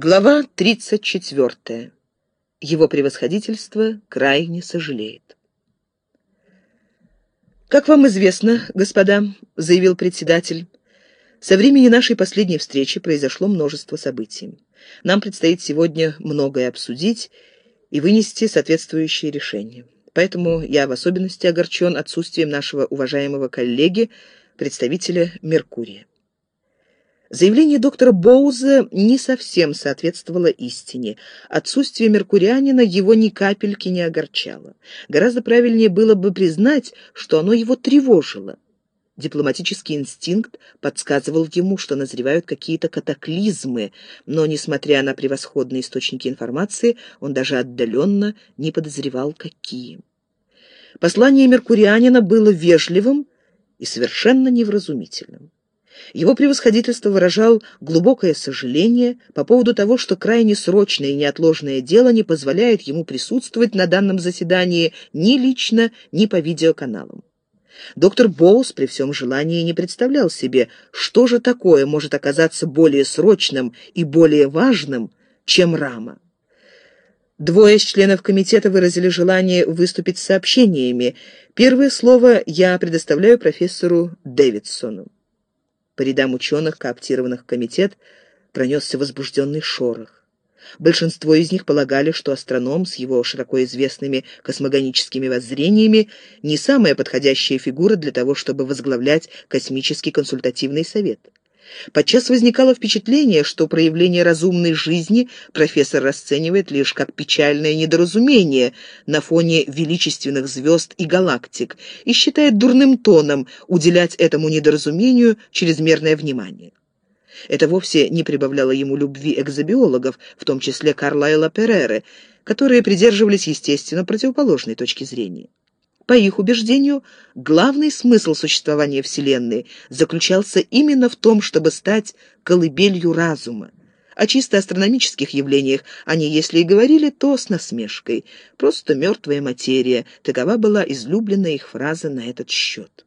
Глава 34. Его превосходительство крайне сожалеет. «Как вам известно, господа», — заявил председатель, — «со времени нашей последней встречи произошло множество событий. Нам предстоит сегодня многое обсудить и вынести соответствующие решения. Поэтому я в особенности огорчен отсутствием нашего уважаемого коллеги, представителя Меркурия. Заявление доктора Боуза не совсем соответствовало истине. Отсутствие меркурианина его ни капельки не огорчало. Гораздо правильнее было бы признать, что оно его тревожило. Дипломатический инстинкт подсказывал ему, что назревают какие-то катаклизмы, но, несмотря на превосходные источники информации, он даже отдаленно не подозревал, какие. Послание меркурианина было вежливым и совершенно невразумительным. Его превосходительство выражал глубокое сожаление по поводу того, что крайне срочное и неотложное дело не позволяет ему присутствовать на данном заседании ни лично, ни по видеоканалам. Доктор Боус при всем желании не представлял себе, что же такое может оказаться более срочным и более важным, чем рама. Двое из членов комитета выразили желание выступить с сообщениями. Первое слово я предоставляю профессору Дэвидсону. По рядам ученых, кооптированных комитет, пронесся возбужденный шорох. Большинство из них полагали, что астроном с его широко известными космогоническими воззрениями не самая подходящая фигура для того, чтобы возглавлять космический консультативный совет. Подчас возникало впечатление, что проявление разумной жизни профессор расценивает лишь как печальное недоразумение на фоне величественных звезд и галактик и считает дурным тоном уделять этому недоразумению чрезмерное внимание. Это вовсе не прибавляло ему любви экзобиологов, в том числе Карлайла Переры, которые придерживались, естественно, противоположной точки зрения. По их убеждению, главный смысл существования Вселенной заключался именно в том, чтобы стать колыбелью разума. О чисто астрономических явлениях они, если и говорили, то с насмешкой. Просто мертвая материя. Такова была излюбленная их фраза на этот счет.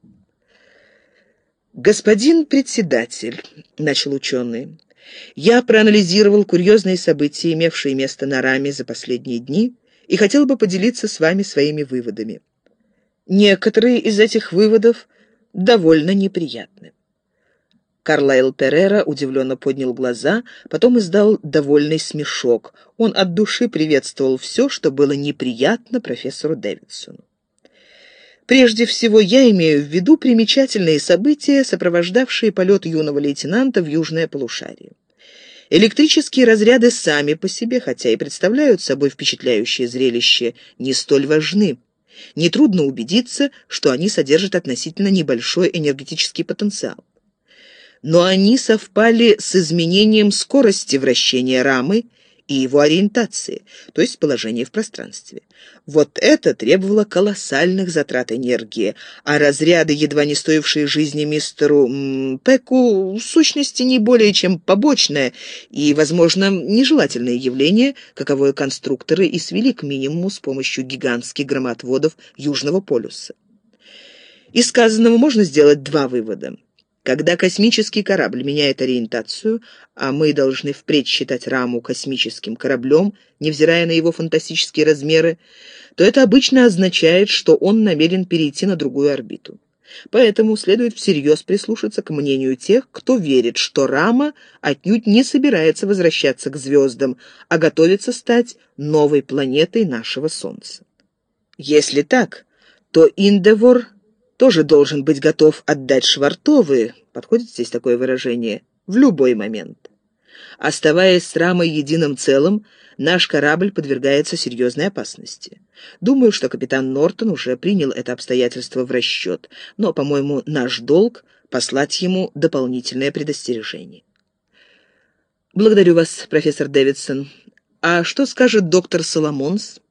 «Господин председатель», — начал ученый, — «я проанализировал курьезные события, имевшие место на раме за последние дни, и хотел бы поделиться с вами своими выводами. Некоторые из этих выводов довольно неприятны. Карлайл Перера удивленно поднял глаза, потом издал довольный смешок. Он от души приветствовал все, что было неприятно профессору Дэвидсону. Прежде всего, я имею в виду примечательные события, сопровождавшие полет юного лейтенанта в южное полушарие. Электрические разряды сами по себе, хотя и представляют собой впечатляющее зрелище, не столь важны. Нетрудно убедиться, что они содержат относительно небольшой энергетический потенциал. Но они совпали с изменением скорости вращения рамы и его ориентации, то есть положения в пространстве. Вот это требовало колоссальных затрат энергии, а разряды, едва не стоившие жизни мистеру м, Пеку, в сущности не более чем побочное и, возможно, нежелательное явление, каковое конструкторы и свели к минимуму с помощью гигантских громотводов Южного полюса. Из сказанного можно сделать два вывода. Когда космический корабль меняет ориентацию, а мы должны впредь считать раму космическим кораблем, невзирая на его фантастические размеры, то это обычно означает, что он намерен перейти на другую орбиту. Поэтому следует всерьез прислушаться к мнению тех, кто верит, что рама отнюдь не собирается возвращаться к звездам, а готовится стать новой планетой нашего Солнца. Если так, то Индевор тоже должен быть готов отдать Швартовы, подходит здесь такое выражение, в любой момент. Оставаясь с рамой единым целым, наш корабль подвергается серьезной опасности. Думаю, что капитан Нортон уже принял это обстоятельство в расчет, но, по-моему, наш долг — послать ему дополнительное предостережение. Благодарю вас, профессор Дэвидсон. А что скажет доктор Соломонс?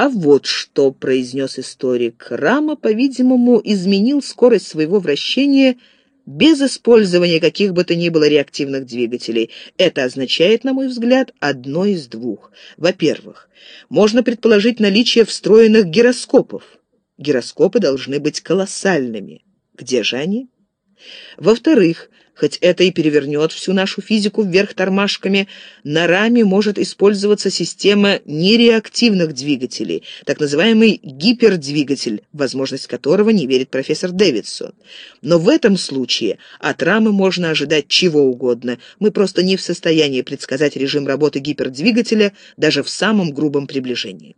«А вот что», — произнес историк, — «Рама, по-видимому, изменил скорость своего вращения без использования каких бы то ни было реактивных двигателей. Это означает, на мой взгляд, одно из двух. Во-первых, можно предположить наличие встроенных гироскопов. Гироскопы должны быть колоссальными. Где же они? Во-вторых, Хоть это и перевернет всю нашу физику вверх тормашками, на раме может использоваться система нереактивных двигателей, так называемый гипердвигатель, возможность которого не верит профессор Дэвидсон. Но в этом случае от рамы можно ожидать чего угодно. Мы просто не в состоянии предсказать режим работы гипердвигателя даже в самом грубом приближении.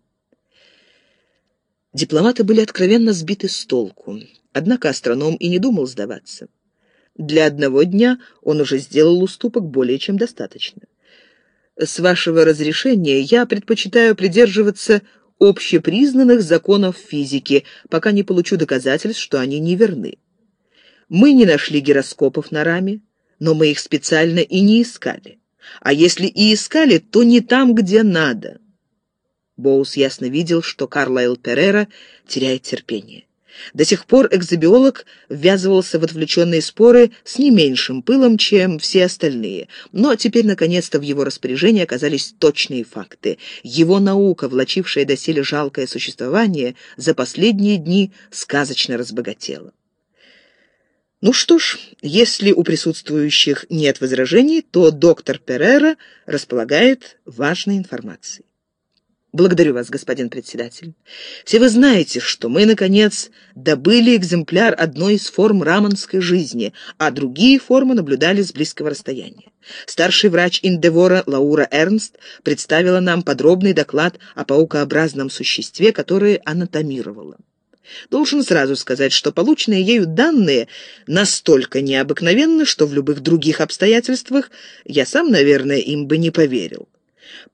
Дипломаты были откровенно сбиты с толку. Однако астроном и не думал сдаваться. Для одного дня он уже сделал уступок более чем достаточно. С вашего разрешения я предпочитаю придерживаться общепризнанных законов физики, пока не получу доказательств, что они неверны. Мы не нашли гироскопов на раме, но мы их специально и не искали. А если и искали, то не там, где надо. Боус ясно видел, что Карлайл Перера теряет терпение. До сих пор экзобиолог ввязывался в отвлеченные споры с не меньшим пылом, чем все остальные. Но теперь, наконец-то, в его распоряжении оказались точные факты. Его наука, влачившая доселе жалкое существование, за последние дни сказочно разбогатела. Ну что ж, если у присутствующих нет возражений, то доктор Перера располагает важной информацией. Благодарю вас, господин председатель. Все вы знаете, что мы, наконец, добыли экземпляр одной из форм раманской жизни, а другие формы наблюдали с близкого расстояния. Старший врач Индевора Лаура Эрнст представила нам подробный доклад о паукообразном существе, которое анатомировала. Должен сразу сказать, что полученные ею данные настолько необыкновенны, что в любых других обстоятельствах я сам, наверное, им бы не поверил.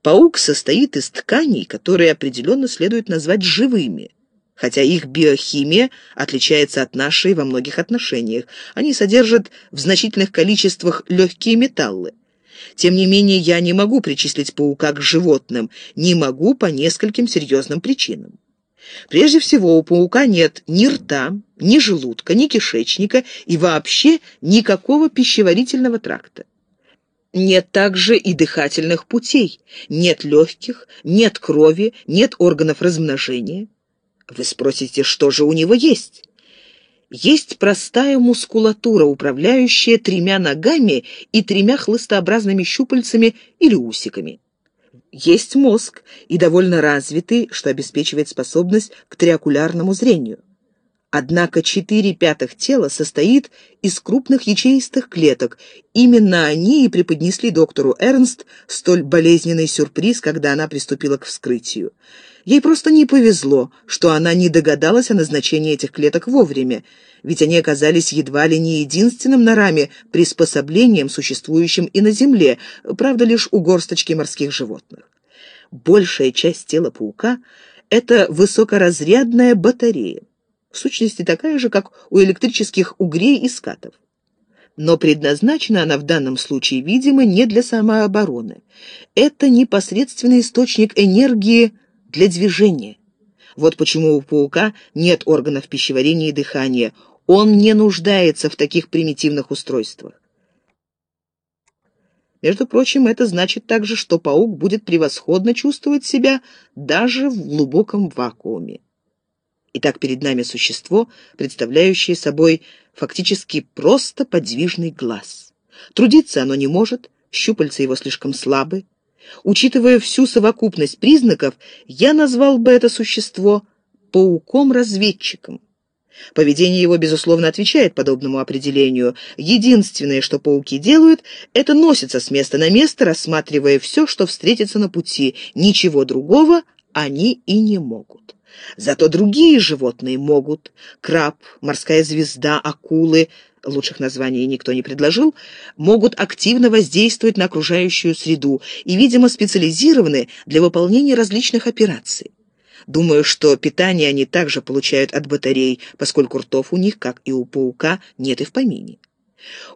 Паук состоит из тканей, которые определенно следует назвать живыми, хотя их биохимия отличается от нашей во многих отношениях. Они содержат в значительных количествах легкие металлы. Тем не менее, я не могу причислить паука к животным, не могу по нескольким серьезным причинам. Прежде всего, у паука нет ни рта, ни желудка, ни кишечника и вообще никакого пищеварительного тракта. Нет также и дыхательных путей, нет легких, нет крови, нет органов размножения. Вы спросите, что же у него есть? Есть простая мускулатура, управляющая тремя ногами и тремя хлыстообразными щупальцами или усиками. Есть мозг, и довольно развитый, что обеспечивает способность к триокулярному зрению. Однако четыре пятых тела состоит из крупных ячеистых клеток. Именно они и преподнесли доктору Эрнст столь болезненный сюрприз, когда она приступила к вскрытию. Ей просто не повезло, что она не догадалась о назначении этих клеток вовремя, ведь они оказались едва ли не единственным на раме приспособлением, существующим и на Земле, правда, лишь у горсточки морских животных. Большая часть тела паука — это высокоразрядная батарея в сущности такая же, как у электрических угрей и скатов. Но предназначена она в данном случае, видимо, не для самообороны. Это непосредственный источник энергии для движения. Вот почему у паука нет органов пищеварения и дыхания. Он не нуждается в таких примитивных устройствах. Между прочим, это значит также, что паук будет превосходно чувствовать себя даже в глубоком вакууме. Итак, перед нами существо, представляющее собой фактически просто подвижный глаз. Трудиться оно не может, щупальца его слишком слабы. Учитывая всю совокупность признаков, я назвал бы это существо пауком-разведчиком. Поведение его, безусловно, отвечает подобному определению. Единственное, что пауки делают, это носятся с места на место, рассматривая все, что встретится на пути. Ничего другого они и не могут. Зато другие животные могут. Краб, морская звезда, акулы, лучших названий никто не предложил, могут активно воздействовать на окружающую среду и, видимо, специализированы для выполнения различных операций. Думаю, что питание они также получают от батарей, поскольку ртов у них, как и у паука, нет и в помине.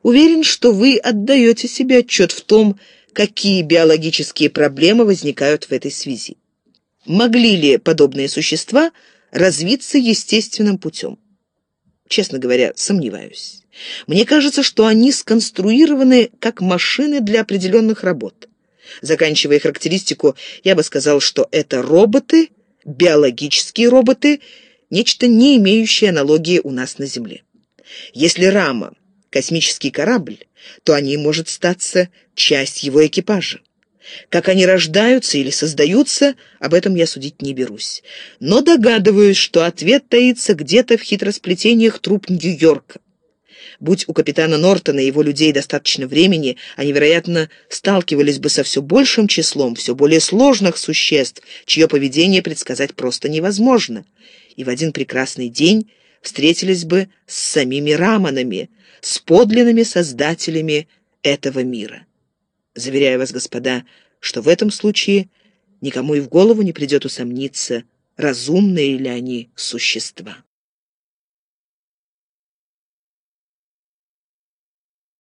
Уверен, что вы отдаете себе отчет в том, какие биологические проблемы возникают в этой связи. Могли ли подобные существа развиться естественным путем? Честно говоря, сомневаюсь. Мне кажется, что они сконструированы как машины для определенных работ. Заканчивая характеристику, я бы сказал, что это роботы, биологические роботы, нечто не имеющее аналогии у нас на Земле. Если рама космический корабль, то они, может статься, часть его экипажа. Как они рождаются или создаются, об этом я судить не берусь. Но догадываюсь, что ответ таится где-то в хитросплетениях труп Нью-Йорка. Будь у капитана Нортона и его людей достаточно времени, они, вероятно, сталкивались бы со все большим числом, все более сложных существ, чье поведение предсказать просто невозможно. И в один прекрасный день встретились бы с самими Раманами, с подлинными создателями этого мира. Заверяю вас, господа, что в этом случае никому и в голову не придет усомниться, разумные ли они существа.